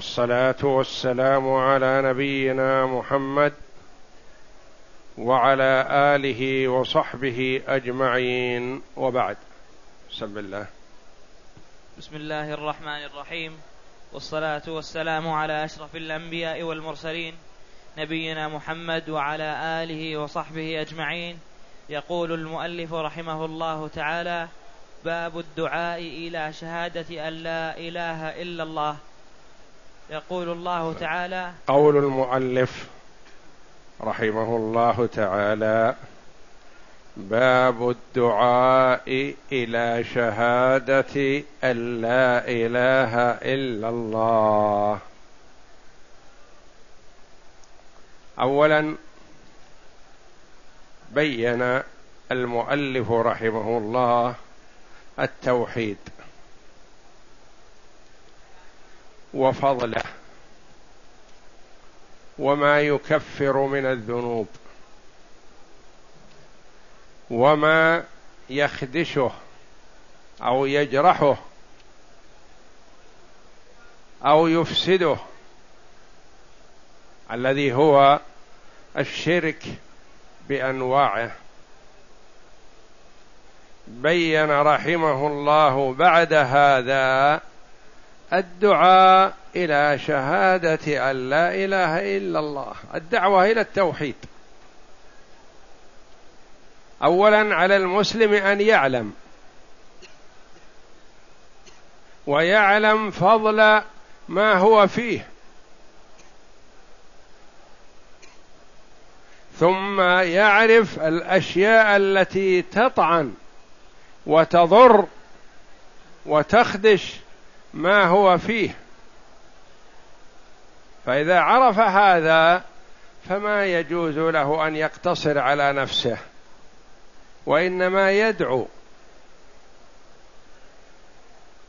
والصلاة والسلام على نبينا محمد وعلى آله وصحبه أجمعين. وبعد. بسم الله. بسم الله الرحمن الرحيم. والصلاة والسلام على أشرف الأنبياء والمرسلين نبينا محمد وعلى آله وصحبه أجمعين. يقول المؤلف رحمه الله تعالى باب الدعاء إلى شهادة أن لا إله إلا الله. يقول الله تعالى قول المؤلف رحمه الله تعالى باب الدعاء إلى شهادة أن لا إله إلا الله. اولا بين المؤلف رحمه الله التوحيد. وفضله. وما يكفر من الذنوب. وما يخدشه أو يجرحه أو يفسده الذي هو الشرك بأنواعه. بين رحمه الله بعد هذا الدعاء إلى شهادة أن لا إله إلا الله. الدعوة إلى التوحيد. اولا على المسلم أن يعلم. ويعلم فضل ما هو فيه. ثم يعرف الأشياء التي تطعن وتضر وتخدش ما هو فيه. فإذا عرف هذا فما يجوز له أن يقتصر على نفسه وإنما يدعو.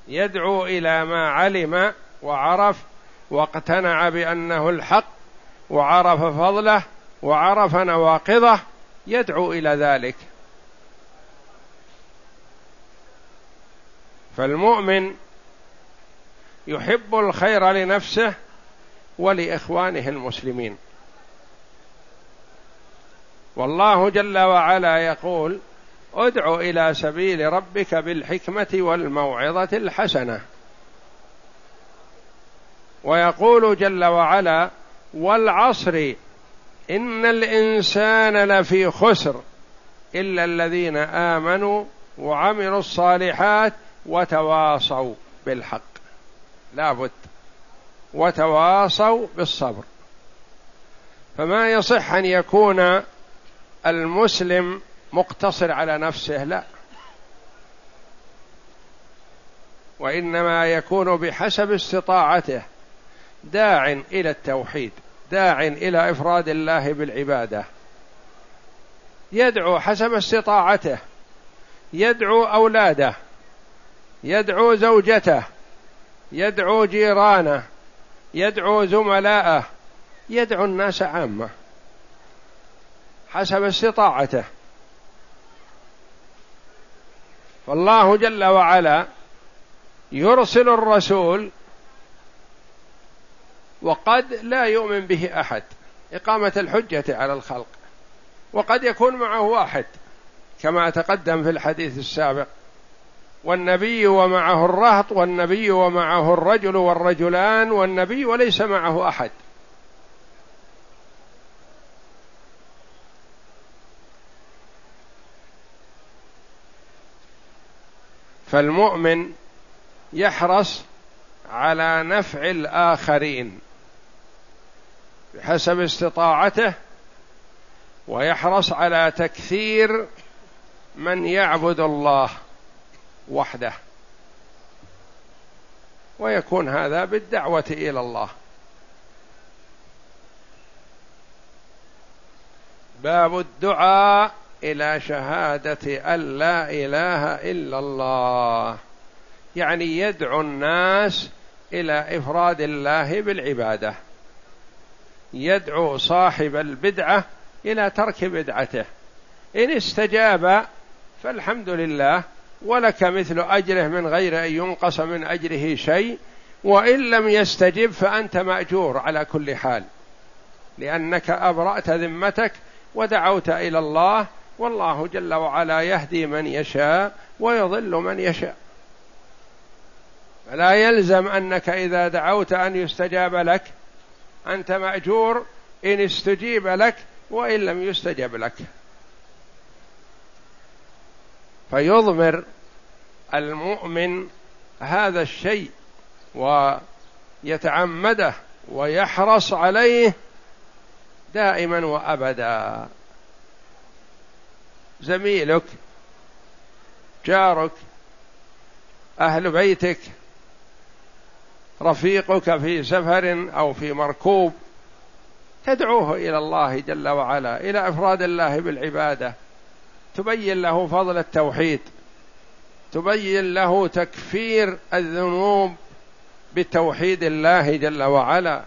يدعو إلى ما علم وعرف واقتنع بأنه الحق وعرف فضله وعرف نواقضه يدعو إلى ذلك. فالمؤمن يحب الخير لنفسه ولإخوانه المسلمين. والله جل وعلا يقول ادع إلى سبيل ربك بالحكمة والموعظة الحسنة. ويقول جل وعلا والعصر إن الإنسان لفي خسر إلا الذين آمنوا وعملوا الصالحات وتواصوا بالحق. لابد. وتواصوا بالصبر. فما يصح أن يكون المسلم مقتصر على نفسه لا. وإنما يكون بحسب استطاعته داع إلى التوحيد داع إلى إفراد الله بالعبادة. يدعو حسب استطاعته يدعو أولاده يدعو زوجته يدعو جيرانه يدعو زملاءه يدعو الناس عامة حسب استطاعته. فالله جل وعلا يرسل الرسول وقد لا يؤمن به أحد إقامة الحجة على الخلق وقد يكون معه واحد كما تقدم في الحديث السابق. والنبي ومعه الرهط والنبي ومعه الرجل والرجلان والنبي وليس معه أحد. فالمؤمن يحرص على نفع الآخرين بحسب استطاعته ويحرص على تكثير من يعبد الله. وحده. ويكون هذا بالدعوة إلى الله. باب الدعاء إلى شهادة أن لا إله إلا الله. يعني يدعو الناس إلى إفراد الله بالعبادة. يدعو صاحب البدعة إلى ترك بدعته. إن استجاب فالحمد لله ولك مثل أجره من غير أن ينقص من أجره شيء وإن لم يستجب فأنت مأجور على كل حال لأنك أبرأت ذمتك ودعوت إلى الله والله جل وعلا يهدي من يشاء ويضل من يشاء. فلا يلزم أنك إذا دعوت أن يستجاب لك أنت مأجور إن استجيب لك وإن لم يستجب لك. فيضمر المؤمن هذا الشيء ويتعمده ويحرص عليه دائما وأبدا. زميلك جارك أهل بيتك رفيقك في سفر أو في مركوب تدعوه إلى الله جل وعلا إلى إفراد الله بالعبادة. تبين له فضل التوحيد تبين له تكفير الذنوب بتوحيد الله جل وعلا.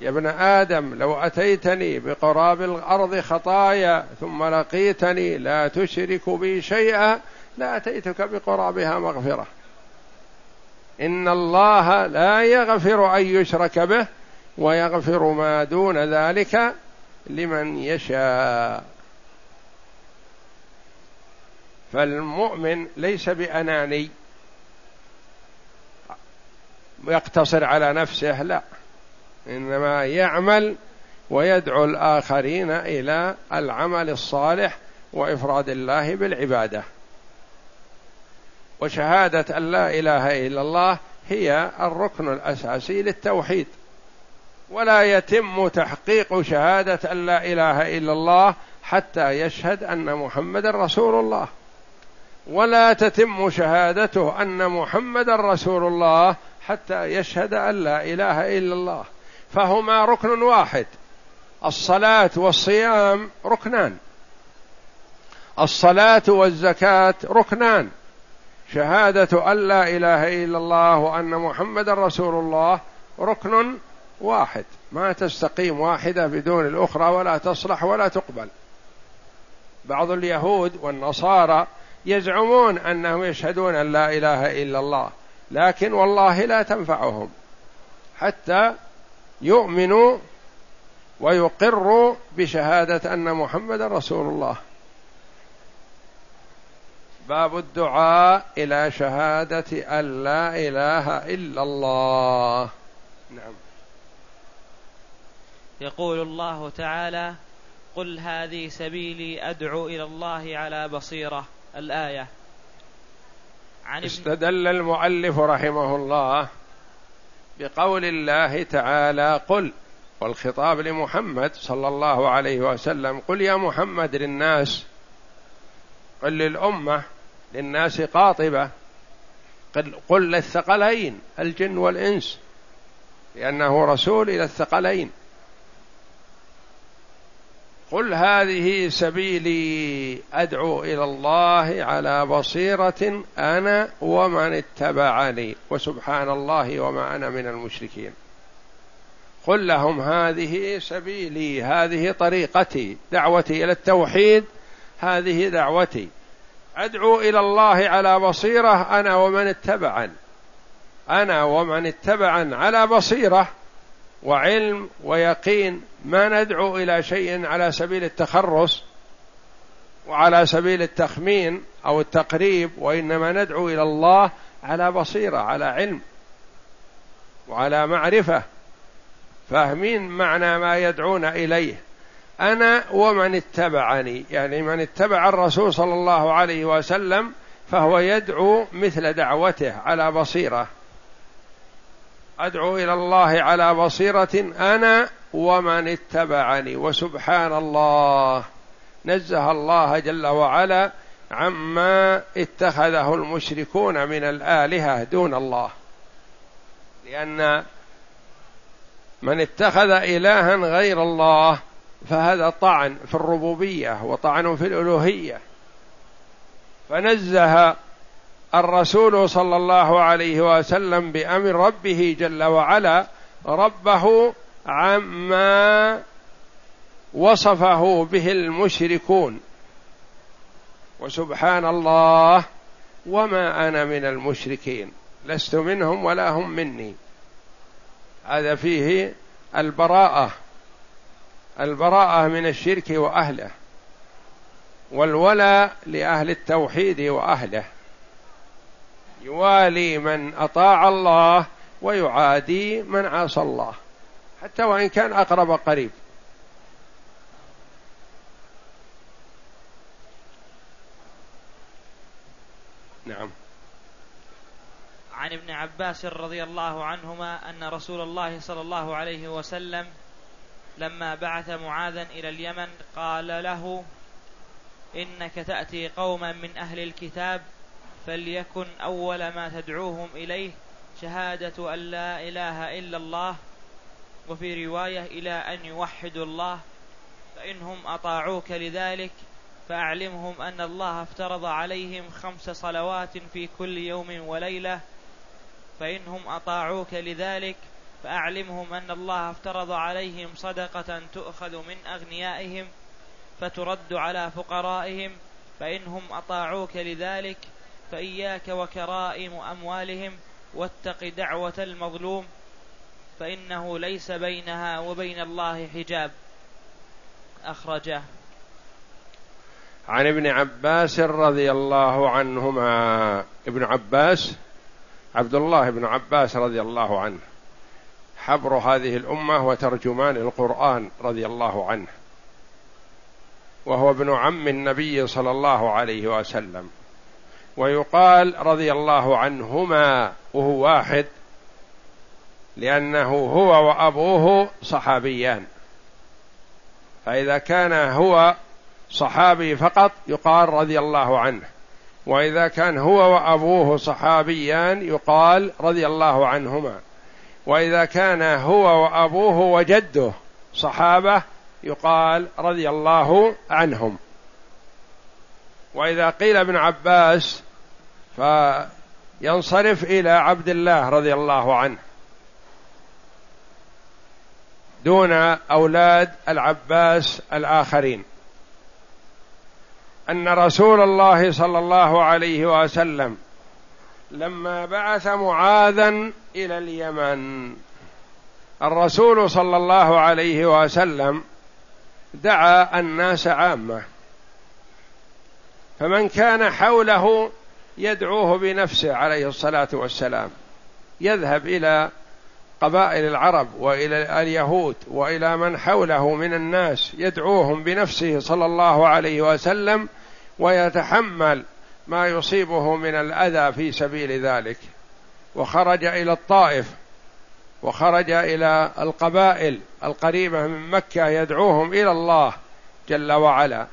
يا ابن آدم لو أتيتني بقراب الأرض خطايا ثم لقيتني لا تشرك بي شيئا لاتيتك بقرابها مغفرة. إن الله لا يغفر أن يشرك به ويغفر ما دون ذلك لمن يشاء. فالمؤمن ليس بأناني. يقتصر على نفسه لا. إنما يعمل ويدعو الآخرين إلى العمل الصالح وإفراد الله بالعبادة. وشهادة أن لا إله إلا الله هي الركن الأساسي للتوحيد. ولا يتم تحقيق شهادة أن لا إله إلا الله حتى يشهد أن محمدا رسول الله. ولا تتم شهادته أن محمدا رسول الله حتى يشهد أن لا إله إلا الله. فهما ركن واحد. الصلاة والصيام ركنان. الصلاة والزكاة ركنان. شهادة أن لا إله إلا الله وأن محمدا رسول الله ركن واحد. ما تستقيم واحدة بدون الأخرى ولا تصلح ولا تقبل. بعض اليهود والنصارى يزعمون أنهم يشهدون أن لا إله إلا الله لكن والله لا تنفعهم. حتى يؤمنوا ويقروا بشهادة أن محمدا رسول الله. باب الدعاء إلى شهادة أن لا إله إلا الله. نعم. يقول الله تعالى قل هذه سبيلي أدعو إلى الله على بصيرة. الآية. عن استدل المؤلف رحمه الله بقول الله تعالى قل والخطاب لمحمد صلى الله عليه وسلم قل يا محمد للناس قل للأمة للناس قاطبة قل, قل للثقلين الجن والإنس لأنه رسول إلى الثقلين. قل هذه سبيلي أدعو إلى الله على بصيرة أنا ومن اتبعني وسبحان الله وما أنا من المشركين. قل لهم هذه سبيلي هذه طريقتي دعوتي إلى التوحيد هذه دعوتي. أدعو إلى الله على بصيرة أنا ومن اتبعني أنا ومن اتبعن على بصيرة وعلم ويقين ما ندعو إلى شيء على سبيل التخرص وعلى سبيل التخمين أو التقريب وإنما ندعو إلى الله على بصيرة على علم وعلى معرفة. فاهمين معنى ما يدعون إليه. أنا ومن اتبعني يعني من اتبع الرسول صلى الله عليه وسلم فهو يدعو مثل دعوته على بصيرة. أدعو إلى الله على بصيرة أنا ومن اتبعني وسبحان الله. نزه الله جل وعلا عما اتخذه المشركون من الآلهة دون الله. لأن من اتخذ إلها غير الله فهذا طعن في الربوبية وطعن في الألوهية. فنزه الرسول صلى الله عليه وسلم بأمر ربه جل وعلا ربه عما وصفه به المشركون. وسبحان الله وما أنا من المشركين. لست منهم ولا هم مني. هذا فيه البراءة البراءة من الشرك وأهله والولاء لأهل التوحيد وأهله. يوالي من أطاع الله ويعادي من عاصى الله. حتى وإن كان أقرب قريب. نعم. عن ابن عباس رضي الله عنهما أن رسول الله صلى الله عليه وسلم لما بعث معاذا إلى اليمن قال له إنك تأتي قوما من أهل الكتاب فليكن أول ما تدعوهم إليه شهادة أن لا إله إلا الله وفي رواية إلى أن يوحدوا الله فإنهم أطاعوك لذلك فأعلمهم أن الله افترض عليهم خمس صلوات في كل يوم وليلة فإنهم أطاعوك لذلك فأعلمهم أن الله افترض عليهم صدقة تؤخذ من أغنيائهم فترد على فقرائهم فإنهم أطاعوك لذلك فإياك وكرائم أموالهم واتق دعوة المظلوم فإنه ليس بينها وبين الله حجاب. أخرجه. عن ابن عباس رضي الله عنهما. ابن عباس عبد الله بن عباس رضي الله عنه. حبر هذه الأمة وترجمان القرآن رضي الله عنه. وهو ابن عم النبي صلى الله عليه وسلم. ويقال رضي الله عنهما وهو واحد لأنه هو وأبوه صحابيان. فإذا كان هو صحابي فقط يقال رضي الله عنه وإذا كان هو وأبوه صحابيان يقال رضي الله عنهما. وإذا كان هو وأبوه وجده صحابة يقال رضي الله عنهم. وإذا قيل ابن عباس فينصرف إلى عبد الله رضي الله عنه دون أولاد العباس الآخرين. أن رسول الله صلى الله عليه وسلم لما بعث معاذا إلى اليمن الرسول صلى الله عليه وسلم دعا الناس عامة. فمن كان حوله يدعوه بنفسه عليه الصلاة والسلام. يذهب إلى قبائل العرب وإلى اليهود وإلى من حوله من الناس. يدعوهم بنفسه صلى الله عليه وسلم ويتحمل ما يصيبه من الأذى في سبيل ذلك. وخرج إلى الطائف وخرج إلى القبائل القريبة من مكة يدعوهم إلى الله جل وعلا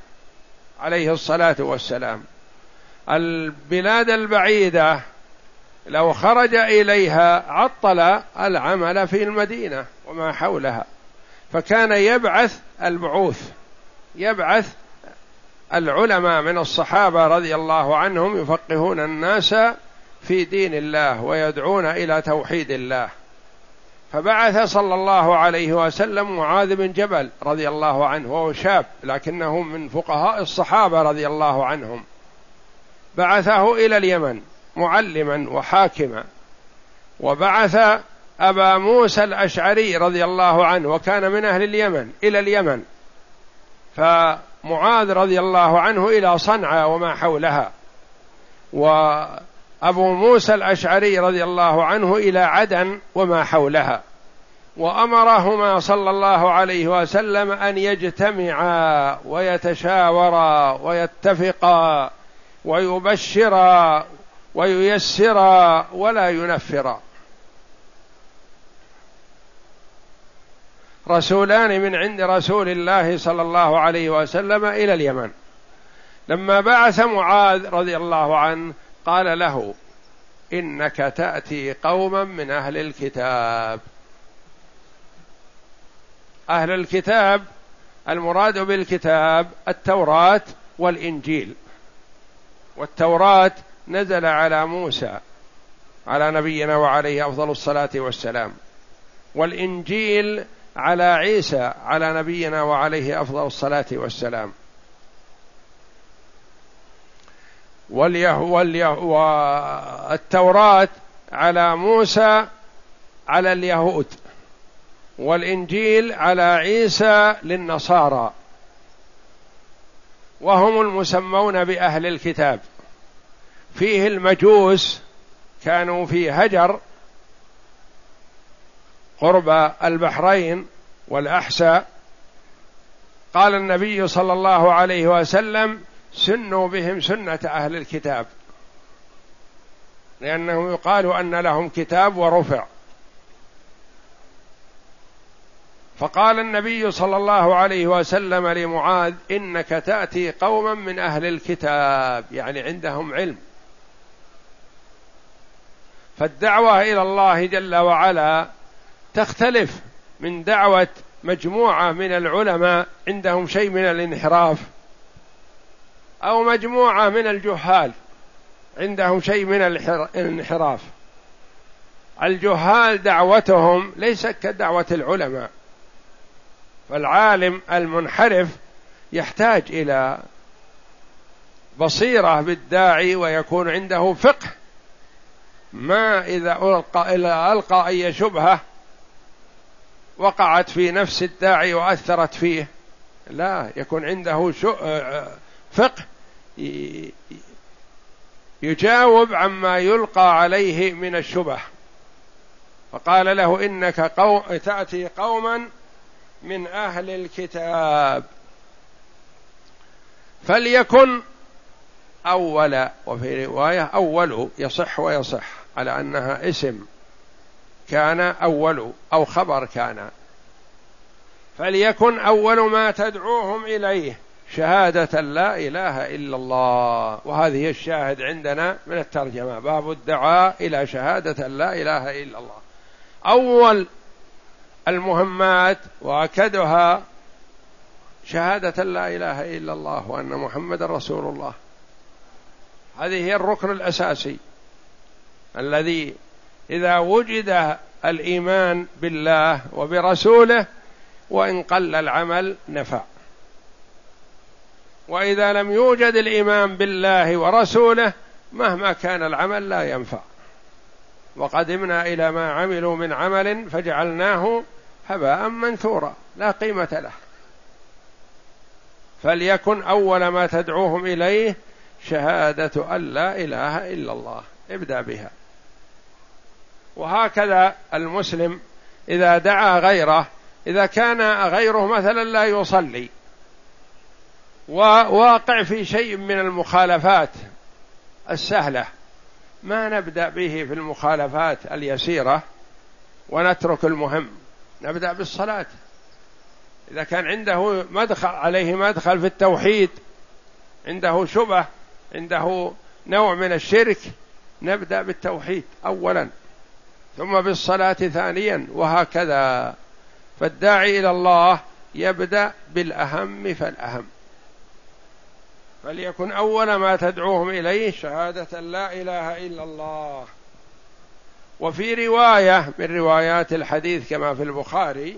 عليه الصلاة والسلام. البلاد البعيدة لو خرج إليها عطل العمل في المدينة وما حولها. فكان يبعث البعوث يبعث العلماء من الصحابة رضي الله عنهم يفقهون الناس في دين الله ويدعون إلى توحيد الله. فبعث صلى الله عليه وسلم معاذ بن جبل رضي الله عنه وهو شاب لكنه من فقهاء الصحابة رضي الله عنهم. بعثه إلى اليمن معلما وحاكما. وبعث أبا موسى الأشعري رضي الله عنه وكان من أهل اليمن إلى اليمن. فمعاذ رضي الله عنه إلى صنعاء وما حولها. وأبو موسى الأشعري رضي الله عنه إلى عدن وما حولها. وأمرهما صلى الله عليه وسلم أن يجتمعا ويتشاورا ويتفقا ويبشرا وييسرا ولا ينفرا رسولان من عند رسول الله صلى الله عليه وسلم إلى اليمن. لما بعث معاذ رضي الله عنه قال له إنك تأتي قوما من أهل الكتاب. أهل الكتاب المراد بالكتاب التوراة والإنجيل. والتوراة نزل على موسى على نبينا وعليه أفضل الصلاة والسلام. والإنجيل على عيسى على نبينا وعليه أفضل الصلاة والسلام. والتوراة على موسى على اليهود. والإنجيل على عيسى للنصارى. وهم المسمون بأهل الكتاب. فيه المجوس كانوا في هجر قرب البحرين والاحساء قال النبي صلى الله عليه وسلم سنوا بهم سنة أهل الكتاب. لأنه يقال أن لهم كتاب ورفع. فقال النبي صلى الله عليه وسلم لمعاذ إنك تأتي قوما من أهل الكتاب يعني عندهم علم. فالدعوة إلى الله جل وعلا تختلف من دعوة مجموعة من العلماء عندهم شيء من الانحراف أو مجموعة من الجهال عندهم شيء من الانحراف. الجهال دعوتهم ليست كدعوة العلماء. فالعالم المنحرف يحتاج إلى بصيرة بالداعي ويكون عنده فقه. ما إذا القى اذا ألقى أي شبهة وقعت في نفس الداعي وأثرت فيه لا يكون عنده فقه يجاوب عما يلقى عليه من الشبه. فقال له إنك قوم تأتي قوما من أهل الكتاب. فليكن أول وفي رواية أول يصح ويصح على أنها اسم كان أول أو خبر كان. فليكن أول ما تدعوهم إليه شهادة لا إله إلا الله. وهذه الشاهد عندنا من الترجمة باب الدعاء إلى شهادة لا إله إلا الله. أول المهمات وأكدها شهادة لا إله إلا الله وأن محمد رسول الله. هذه هي الركن الأساسي الذي إذا وجد الإيمان بالله وبرسوله وإن قل العمل نفع. وإذا لم يوجد الإيمان بالله ورسوله مهما كان العمل لا ينفع. وقدمنا إلى ما عملوا من عمل فجعلناه هباء منثورا لا قيمة له. فليكن أول ما تدعوهم إليه شهادة أن لا إله إلا الله. ابدأ بها. وهكذا المسلم إذا دعا غيره إذا كان غيره مثلا لا يصلي. وواقع في شيء من المخالفات السهلة. ما نبدأ به في المخالفات اليسيرة ونترك المهم. نبدا بالصلاة. إذا كان عنده مدخل عليه مدخل في التوحيد عنده شبه عنده نوع من الشرك نبدأ بالتوحيد اولا ثم بالصلاة ثانيا وهكذا. فالداعي إلى الله يبدأ بالأهم فالأهم. فليكن أول ما تدعوهم إليه شهادة لا إله إلا الله. وفي رواية من روايات الحديث كما في البخاري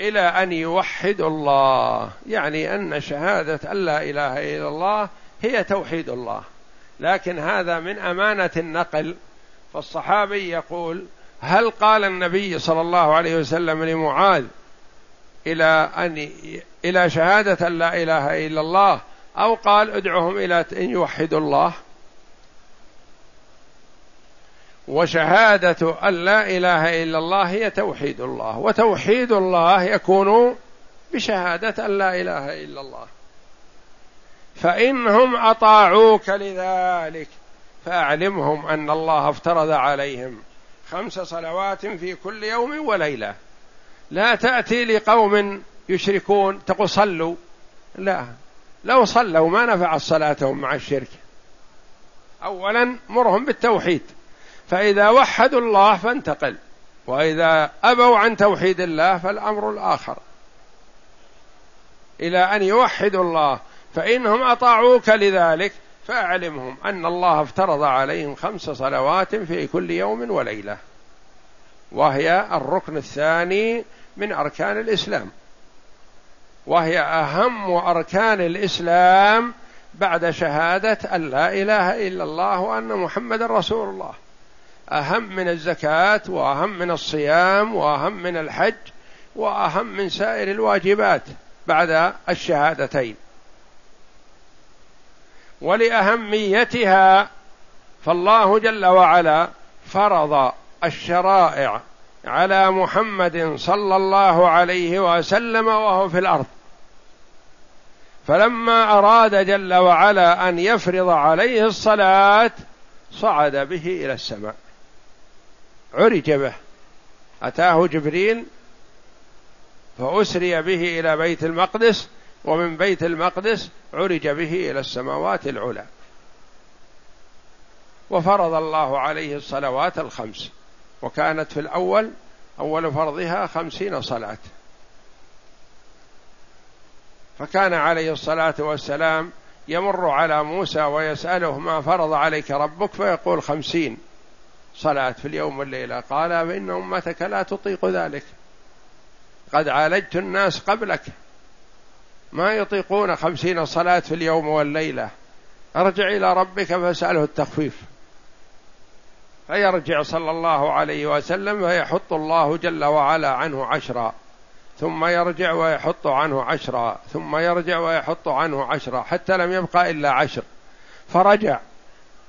إلى أن يوحدوا الله يعني أن شهادة أن لا إله إلا الله هي توحيد الله. لكن هذا من أمانة النقل فالصحابي يقول هل قال النبي صلى الله عليه وسلم لمعاذ إلى أن إلى شهادة أن لا إله إلا الله أو قال ادعهم إلى أن يوحدوا الله؟ وشهادة أن لا إله إلا الله هي توحيد الله وتوحيد الله يكون بشهادة أن لا إله إلا الله. فانهم أطاعوك لذلك فأعلمهم أن الله افترض عليهم خمس صلوات في كل يوم وليلة. لا تأتي لقوم يشركون تقول صلوا. لا لو صلوا ما نفعت صلاتهم مع الشرك. اولا مرهم بالتوحيد. فإذا وحدوا الله فانتقل. وإذا أبوا عن توحيد الله فالأمر الآخر. إلى أن يوحدوا الله فإنهم أطاعوك لذلك فأعلمهم أن الله افترض عليهم خمس صلوات في كل يوم وليلة. وهي الركن الثاني من أركان الإسلام. وهي أهم أركان الإسلام بعد شهادة أن لا إله إلا الله وأن محمدا رسول الله. أهم من الزكاة وأهم من الصيام وأهم من الحج وأهم من سائر الواجبات بعد الشهادتين. ولأهميتها فالله جل وعلا فرض الشرائع على محمد صلى الله عليه وسلم وهو في الأرض. فلما أراد جل وعلا أن يفرض عليه الصلاة صعد به إلى السماء. عرج به. أتاه جبريل فأسري به إلى بيت المقدس ومن بيت المقدس عرج به إلى السماوات العلى. وفرض الله عليه الصلوات الخمس وكانت في الأول أول فرضها خمسين صلاة. فكان عليه الصلاة والسلام يمر على موسى ويسأله ما فرض عليك ربك فيقول خمسين. صلاة في اليوم والليلة. قال فإن أمتك لا تطيق ذلك. قد عالجت الناس قبلك. ما يطيقون خمسين صلاة في اليوم والليلة. أرجع إلى ربك فاسأله التخفيف. فيرجع صلى الله عليه وسلم فيحط الله جل وعلا عنه عشرا. ثم يرجع ويحط عنه عشرا. ثم يرجع ويحط عنه عشرا. حتى لم يبقى إلا عشر. فرجع.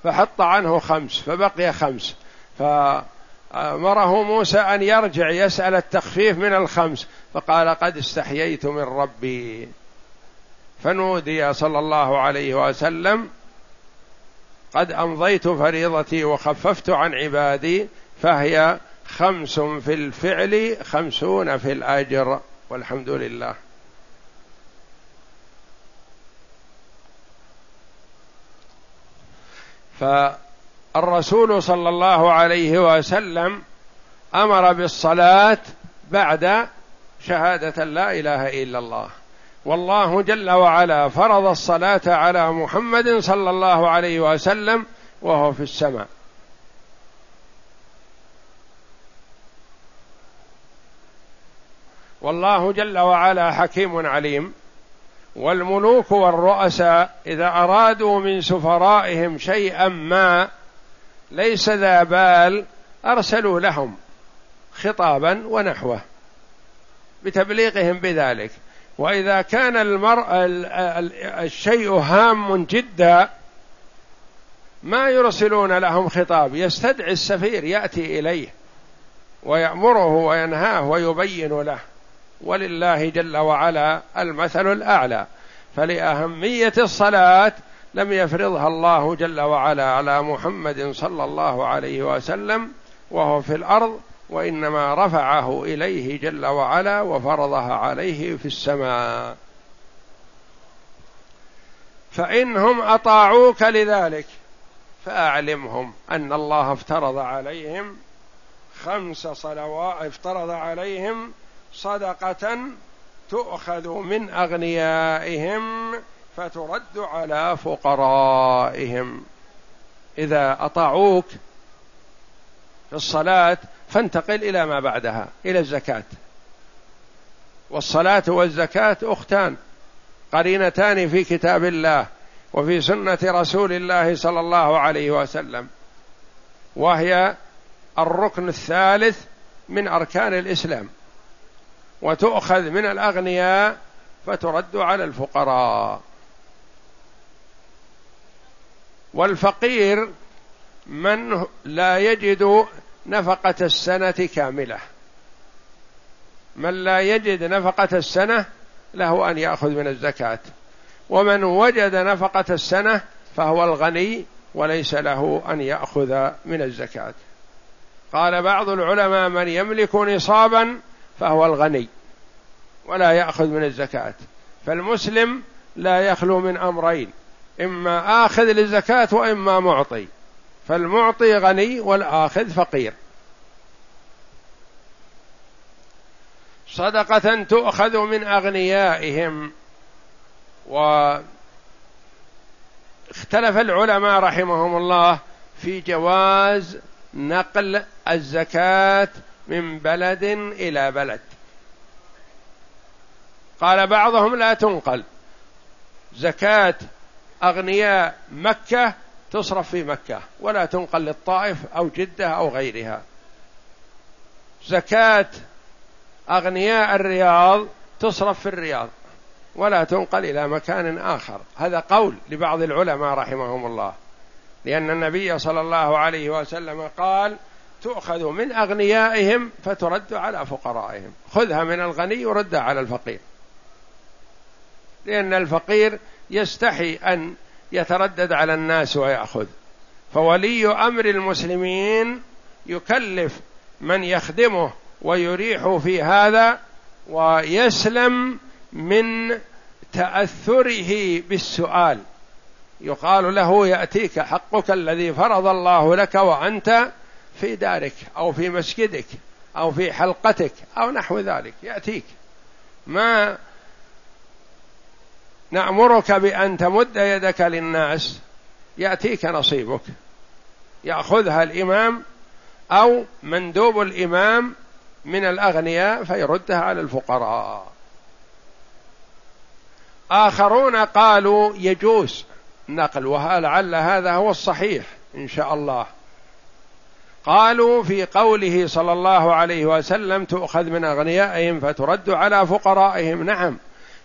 فحط عنه خمس. فبقي خمس. فأمره موسى أن يرجع يسأل التخفيف من الخمس فقال قد استحييت من ربي. فنودي صلى الله عليه وسلم قد أمضيت فريضتي وخففت عن عبادي فهي خمس في الفعل خمسون في الأجر والحمد لله. فالرسول صلى الله عليه وسلم أمر بالصلاة بعد شهادة لا إله إلا الله. والله جل وعلا فرض الصلاة على محمد صلى الله عليه وسلم وهو في السماء. والله جل وعلا حكيم عليم. والملوك والرؤساء إذا أرادوا من سفرائهم شيئا ما ليس ذا بال أرسلوا لهم خطابا ونحوه بتبليغهم بذلك. وإذا كان المرء الشيء هام جدا ما يرسلون لهم خطاب. يستدعي السفير يأتي إليه ويأمره وينهاه ويبين له. ولله جل وعلا المثل الأعلى. فلأهمية الصلاة لم يفرضها الله جل وعلا على محمد صلى الله عليه وسلم وهو في الأرض وإنما رفعه إليه جل وعلا وفرضها عليه في السماء. فانهم أطاعوك لذلك فأعلمهم أن الله افترض عليهم خمس صلوات افترض عليهم صدقة تؤخذ من أغنيائهم. فترد على فقرائهم. إذا أطاعوك في الصلاة فانتقل إلى ما بعدها إلى الزكاة. والصلاة والزكاة أختان قرينتان في كتاب الله وفي سنة رسول الله صلى الله عليه وسلم وهي الركن الثالث من أركان الإسلام. وتؤخذ من الأغنياء فترد على الفقراء. والفقير من لا يجد نفقة السنة كاملة. من لا يجد نفقة السنة له أن يأخذ من الزكاة. ومن وجد نفقة السنة فهو الغني وليس له أن يأخذ من الزكاة. قال بعض العلماء من يملك نصابا فهو الغني ولا يأخذ من الزكاة. فالمسلم لا يخلو من أمرين. إما آخذ للزكاة وإما معطي. فالمعطي غني والآخذ فقير. صدقة تؤخذ من أغنيائهم. واختلف العلماء رحمهم الله في جواز نقل الزكاة من بلد إلى بلد. قال بعضهم لا تنقل. زكاة أغنياء مكة تصرف في مكة ولا تنقل للطائف أو جدة أو غيرها. زكاة أغنياء الرياض تصرف في الرياض ولا تنقل إلى مكان آخر. هذا قول لبعض العلماء رحمهم الله لأن النبي صلى الله عليه وسلم قال تؤخذ من أغنيائهم فترد على فقرائهم. خذها من الغني يردها على الفقير. لأن الفقير يستحي أن يتردد على الناس ويأخذ. فولي أمر المسلمين يكلف من يخدمه ويريح في هذا ويسلم من تأثره بالسؤال. يقال له يأتيك حقك الذي فرض الله لك وأنت في دارك أو في مسجدك أو في حلقتك أو نحو ذلك. يأتيك. ما نأمرك بأن تمد يدك للناس يأتيك نصيبك. يأخذها الإمام أو مندوب الإمام من الأغنياء فيردها على الفقراء. آخرون قالوا يجوز نقل ولعل هذا هو الصحيح إن شاء الله. قالوا في قوله صلى الله عليه وسلم تؤخذ من أغنيائهم فترد على فقرائهم. نعم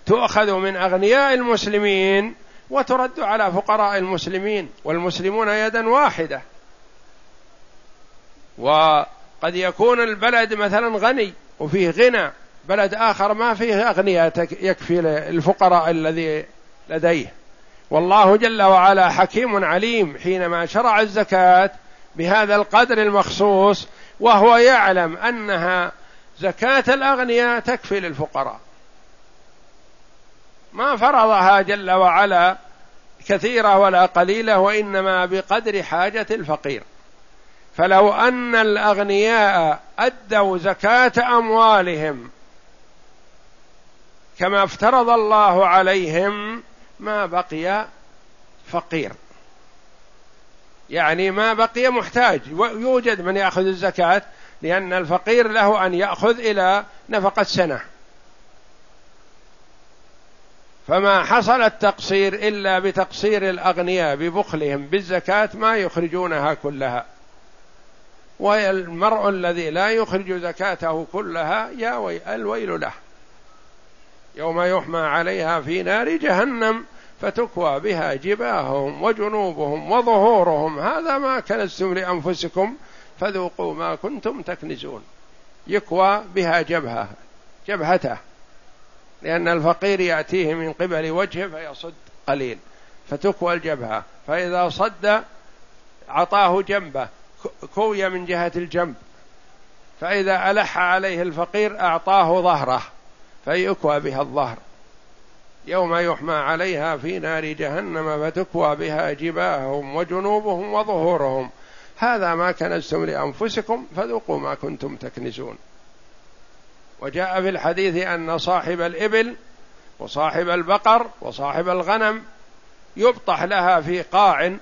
تؤخذ من أغنياء المسلمين وترد على فقراء المسلمين والمسلمون يدا واحدة. وقد يكون البلد مثلا غني وفيه غنى بلد آخر ما فيه أغنياء يكفي الفقراء الذي لديه. والله جل وعلا حكيم عليم حينما شرع الزكاة بهذا القدر المخصوص وهو يعلم أنها زكاة الأغنياء تكفي للفقراء. ما فرضها جل وعلا كثيرة ولا قليلة وإنما بقدر حاجة الفقير. فلو أن الأغنياء أدوا زكاة أموالهم كما افترض الله عليهم ما بقي فقير. يعني ما بقي محتاج. يوجد من يأخذ الزكاة لأن الفقير له أن يأخذ إلى نفقه سنه فما حصل التقصير إلا بتقصير الأغنياء ببخلهم بالزكاة ما يخرجونها كلها. والمرء الذي لا يخرج زكاته كلها يا وي الويل له. يوم يحمى عليها في نار جهنم فتكوى بها جباههم وجنوبهم وظهورهم. هذا ما كنزتم لأنفسكم فذوقوا ما كنتم تكنزون. يكوى بها جبهة جبهته. لأن الفقير يأتيه من قبل وجهه فيصد قليل فتكوى الجبهة. فإذا صد أعطاه جنبه كوي من جهة الجنب. فإذا ألح عليه الفقير أعطاه ظهره فيكوى بها الظهر. يوم يحمى عليها في نار جهنم فتكوى بها جباههم وجنوبهم وظهورهم. هذا ما كنزتم لأنفسكم فذوقوا ما كنتم تكنزون. وجاء في الحديث أن صاحب الإبل وصاحب البقر وصاحب الغنم يبطح لها في قاع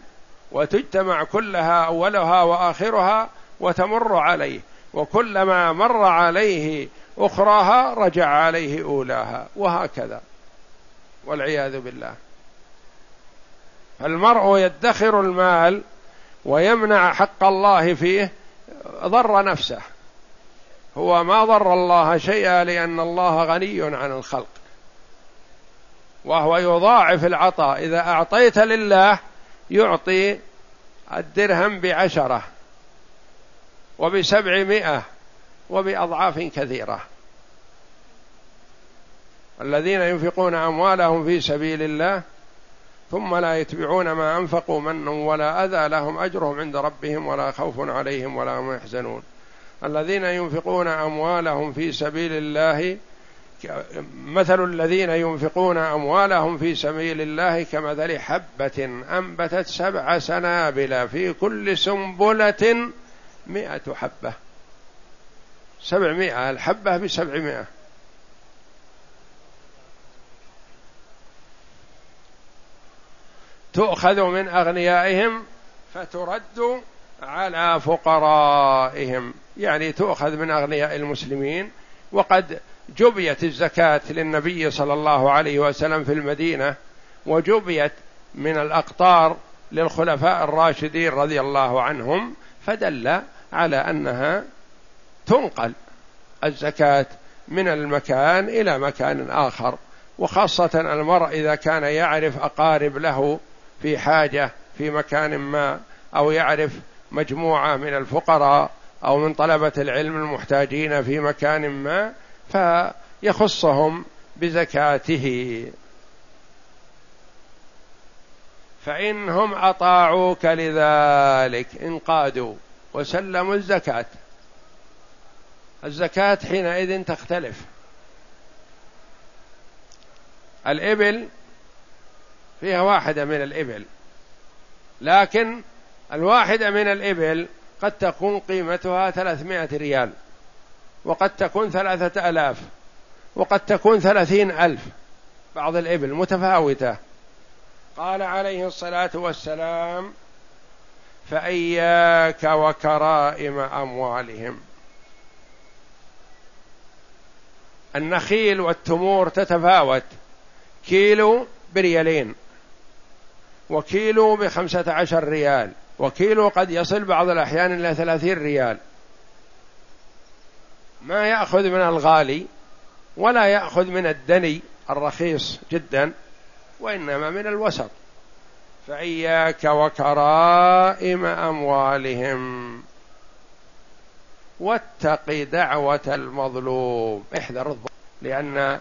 وتجتمع كلها أولها وآخرها وتمر عليه وكلما مر عليه أخراها رجع عليه أولاها وهكذا والعياذ بالله. المرء يدخر المال ويمنع حق الله فيه ضر نفسه. هو ما ضر الله شيئا لأن الله غني عن الخلق. وهو يضاعف العطاء. إذا أعطيت لله يعطي الدرهم بعشرة وبسبعمائة وبأضعاف كثيرة. الذين ينفقون أموالهم في سبيل الله ثم لا يتبعون ما أنفقوا منا ولا أذى لهم أجرهم عند ربهم ولا خوف عليهم ولا هم يحزنون. الذين ينفقون أموالهم في سبيل الله مثل الذين ينفقون أموالهم في سبيل الله كمثل حبة أنبتت سبع سنابل في كل سنبلة مئة حبة. سبعمائة الحبة بسبعمائة. تؤخذ من أغنيائهم فترد على فقرائهم يعني تؤخذ من أغنياء المسلمين. وقد جبيت الزكاة للنبي صلى الله عليه وسلم في المدينة وجبيت من الأقطار للخلفاء الراشدين رضي الله عنهم فدل على أنها تنقل الزكاة من المكان إلى مكان آخر. وخاصة المرء إذا كان يعرف أقارب له في حاجة في مكان ما أو يعرف مجموعة من الفقراء أو من طلبة العلم المحتاجين في مكان ما فيخصهم بزكاته. فإنهم أطاعوك لذلك انقادوا وسلموا الزكاة. الزكاة حينئذ تختلف. الإبل فيها واحدة من الإبل لكن الواحدة من الإبل قد تكون قيمتها ثلاثمائة ريال وقد تكون ثلاثة ألاف وقد تكون ثلاثين ألف. بعض الإبل متفاوتة. قال عليه الصلاة والسلام فإياك وكرائم أموالهم. النخيل والتمور تتفاوت كيلو بريالين وكيلو بخمسة عشر ريال. وكيلو قد يصل بعض الأحيان إلى ثلاثين ريال. ما يأخذ من الغالي ولا يأخذ من الدني الرخيص جدا وإنما من الوسط. فإياك وكرائم أموالهم. واتق دعوة المظلوم. احذر الظلم لأن